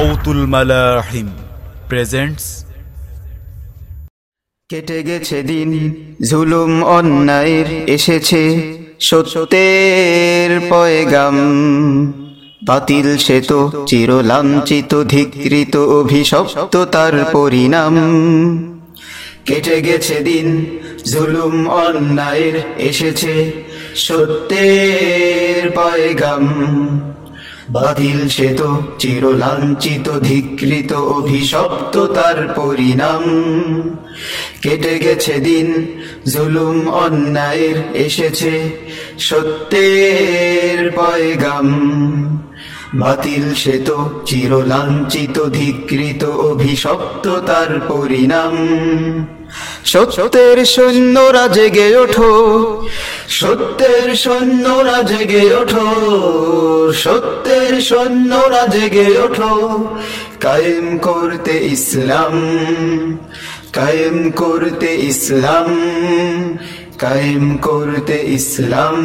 সৌতুল মালাহিম presents. কেটে গেছে দিন, জুলুম, অন্যায়ের এসেছে সত্যের পয়গাম। বাতিল সে তো চিরলাঞ্ছিত, ধিকৃত, অভিশপ্ত তার পরিণাম। কেটে গেছে দিন, জুলুম, অন্যায়ের এসেছে সত্যের পয়গাম। বাতিল সে তো চিরলাঞ্ছিত, ধিকৃত, অভিশপ্ত তার পরিণাম। কেটে গেছে দিন, জুলুম, অন্যায়ের এসেছে সত্যের পয়গাম। বাতিল সে তো চিরলাঞ্ছিত, ধিকৃত, অভিশপ্ত তার পরিণাম। সত্যের সৈন্যরা জেগে ওঠো সত্যের সৈন্যরা জেগে ওঠো, সত্যের সৈন্যরা জেগে ওঠো। কায়েম করতে ইসলাম, কায়েম করতে ইসলাম, কায়েম করতে ইসলাম,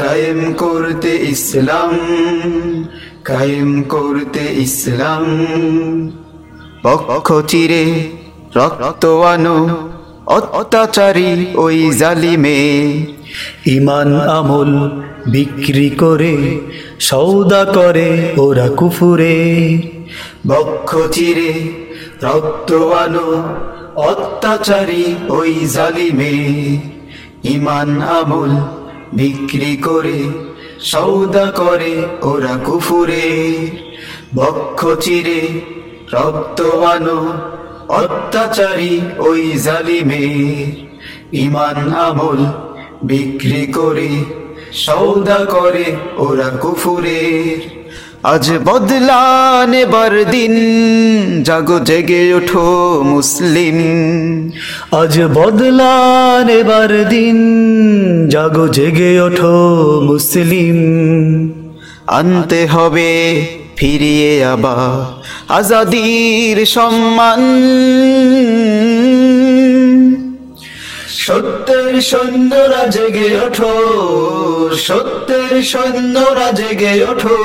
কায়েম করতে ইসলাম, কায়েম করতে ইসলাম। পক্ষ চিরে রক্ত আনো অত্যাচারী ওই জালিমে। ইমান, আমল বিক্রি করে সৌদা করে ওরা কুফুরে। বক্ষ চিরে রক্ত আনো অত্যাচারী ওই জালিমে। ইমান, আমল বিক্রি করে সৌদা করে ওরা কুফুরে। বক্ষ চিরে রক্ত আনো অত্যাচারী ওই জালিমে ইমান আমল বিক্রি করে সৌদা করে ওরা কুফুরের। আজ বদলান এবার দিন, জাগো জেগে ওঠো মুসলিম। আজ বদলান এবার দিন, জাগো জেগে ওঠো মুসলিম। আনতে হবে, ফিরিয়ে আবার আজাদির সম্মান। সত্যের সৈন্যরা জেগে ওঠো, সত্যের সৈন্যরা জেগে ওঠো।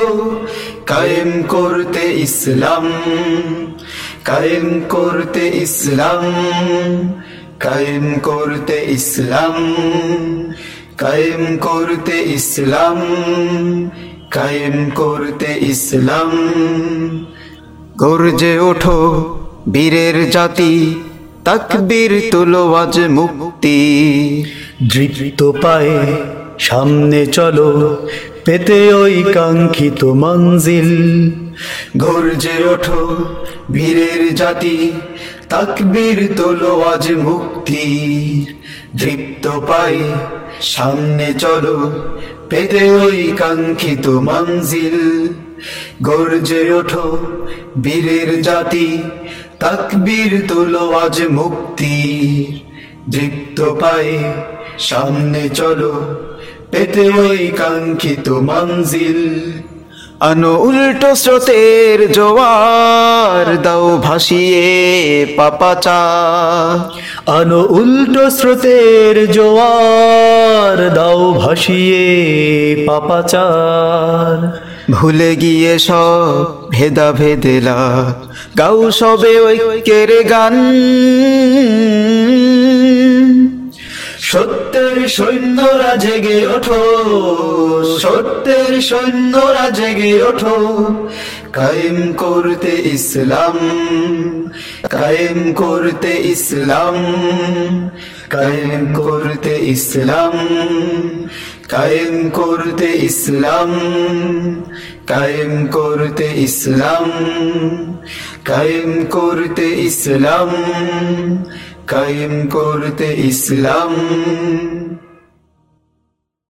কায়েম করতে ইসলাম, কায়েম করতে ইসলাম, কায়েম করতে ইসলাম, কায়েম করতে ইসলাম, কায়েম করতে ইসলাম। গর্জে ওঠো বীরের জাতি তাকবীর তুলো আজ মুক্তি। দৃপ্ত পায়ে সামনে চলো পেতে ওই কাঙ্ক্ষিত মঞ্জিল। গর্জে ওঠো বীরের জাতি তাকবীর তোলো আজ মুক্তি। দৃপ্ত পায়ে সামনে চলো পেতে ওই কাঙ্ক্ষিত মঞ্জিল। গর্জে ওঠো বীরের জাতি, তাকবীর তোলো আজ মুক্তি। দৃপ্ত পায়ে সামনে চলো, পেতে ওই কাঙ্ক্ষিত মঞ্জিল। আনো উল্টো স্রোতের জোয়ার, দাও ভাসিয়ে পাপাচা। আনো উল্টো স্রোতের জোয়ার, দাও ভাসিয়ে পাপাচার। ভুলে গিয়ে সব ভেদা ভেদেলা গাও সবে ঐক্যের গান। সত্যের সৈন্যরা জেগে ওঠো, সত্যের সৈন্যরা জেগে ওঠো। কায়েম করতে ইসলাম, কায়েম করতে ইসলাম। কায়েম করতে ইসলাম, কায়েম করতে ইসলাম, কায়েম করতে ইসলাম, কায়েম করতে ইসলাম, কায়েম করতে ইসলাম।